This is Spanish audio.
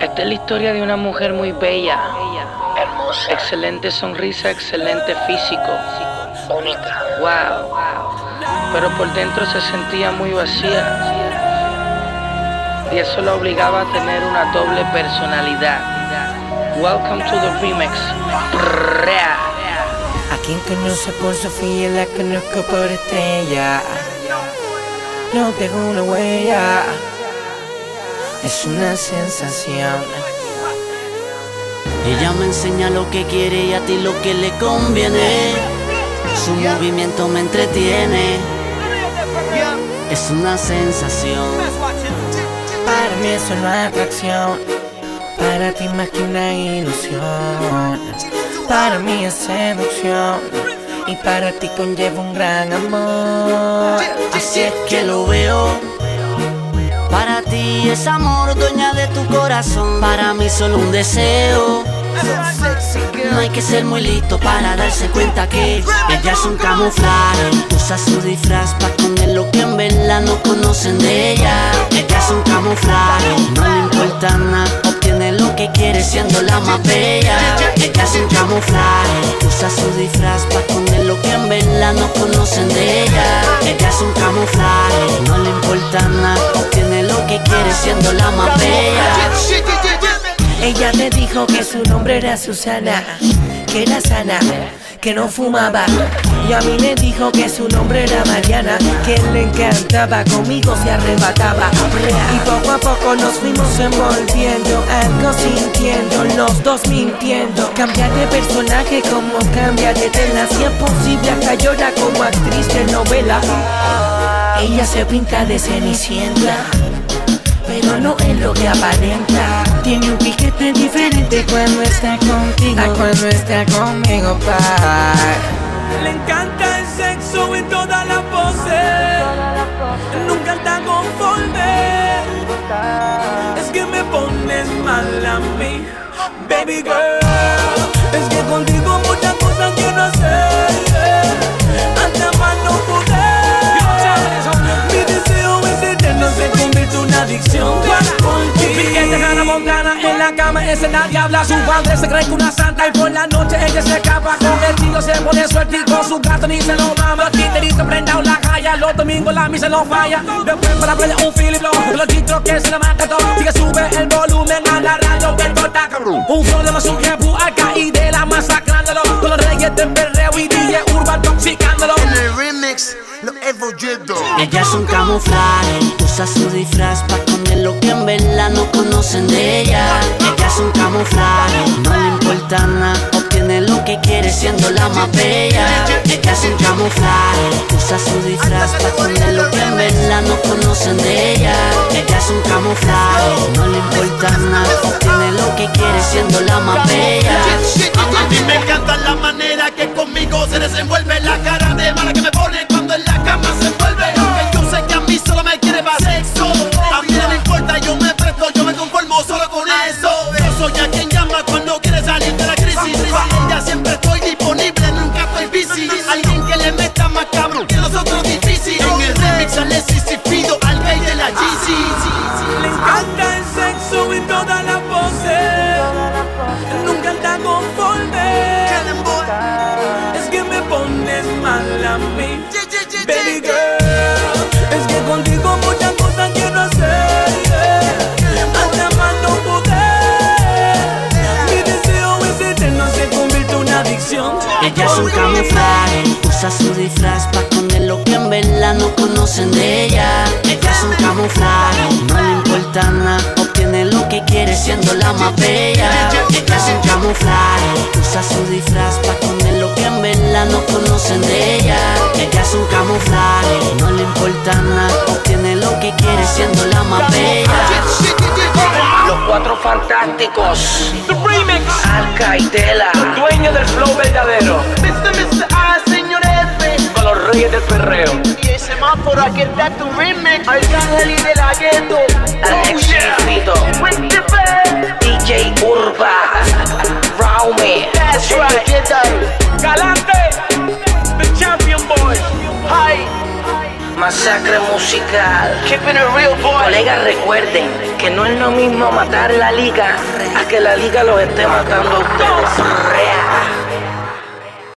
Esta es la historia de una mujer muy bella, hermosa, excelente sonrisa, excelente físico, única, wow. Pero por dentro se sentía muy vacía y eso la obligaba a tener una doble personalidad. Welcome to the remix. A quien conoce por Sofía la conozco por estrella. No tengo una huella, es una sensación. Ella me enseña lo que quiere y a ti lo que le conviene. Su movimiento me entretiene. Es una sensación. Para mí es una atracción. Para ti más que una ilusión. Para mí es seducción. Y para ti conlleva un gran amor. Así es que lo veo. Ti es amor, dueña de tu corazón. Para mí solo un deseo. No hay que ser muy listo para darse cuenta que ella es un camuflaje. Usa su disfraz para esconder lo que en verdad no conocen de ella. Ella es un camuflaje, no le importa nada. Obtiene lo que quiere siendo la más bella. Ella es un camuflaje, usa su disfraz para esconder lo que en verdad no conocen de ella. Ella es un camuflaje, no le importa nada. Siendo la más bella. Ella me dijo que su nombre era Susana, que era sana, que no fumaba. Y a mí me dijo que su nombre era Mariana, que le encantaba, conmigo se arrebataba. Y poco a poco nos fuimos envolviendo, algo sintiendo, los dos mintiendo. Cambiar de personaje como cambia de tela, si es posible hasta llora como actriz de novela. Ella se pinta de cenicienta pero no es lo que aparenta. Tiene un piquete diferente cuando está contigo, a cuando está conmigo, pa. Le encanta el sexo en todas las poses. Nunca está conforme. Es que me pones mal a mí, baby girl. Es que contigo muchas cosas quiero hacer. La cama, es la diabla Su padre se cree que una santa y por la noche ella se escapa. Con el tío se pone suerte y con su gato ni se lo mama. Titerito prenda la jaya, los domingos la misa no falla. Después para la playa un Philip Blow Los chistros que se le mata todo. Sigue sube el volumen a la radio que corta Un flow de más un jefu acá y de la masacrándolo. Con los reyes de perreo y DJ Urban toxicándolo. En el remix, lo. Ella es un camuflaje, usa su disfraz para esconder lo que en verdad no conocen de ella. Es un camuflaje, no le importa nada, obtiene lo que quiere siendo la más bella. Ella es un camuflaje, usa su disfraz para esconder lo que en verdad no conocen de ella. Ella es un camuflaje, no le importa nada, obtiene lo que quiere siendo la más bella. A me encanta la sale Sisi Fido al gay de la GC. Le encanta el sexo en todas las poses. Nunca está conforme. Es que me pones mal a mí, baby girl. Es que contigo muchas cosas quiero hacer. Hasta más no poder. Mi deseo es eterno, se convierte en una adicción. Ella es un camuflaje, usa su disfraz para esconder lo que en verdad no conocen de ella. Ella es un camuflaje, no le importa nada, obtiene lo que quiere siendo la más bella. Ella es un camuflaje, usa su disfraz para esconder lo que en verdad no conocen de ella. Ella es un camuflaje, no le importa nada, obtiene lo que quiere siendo la más bella. Los cuatro fantásticos. Alca y Tela. Dueño del flow verdadero Mr. tu remix. Arcángel y de la gueto. Alex Fito. DJ Urba. Raume. That's right. Galante The champion boy Hi. Masacre musical. Keeping it real, boy. Colegas, recuerden que no es lo mismo matar la liga a que la liga los esté matando a ustedes.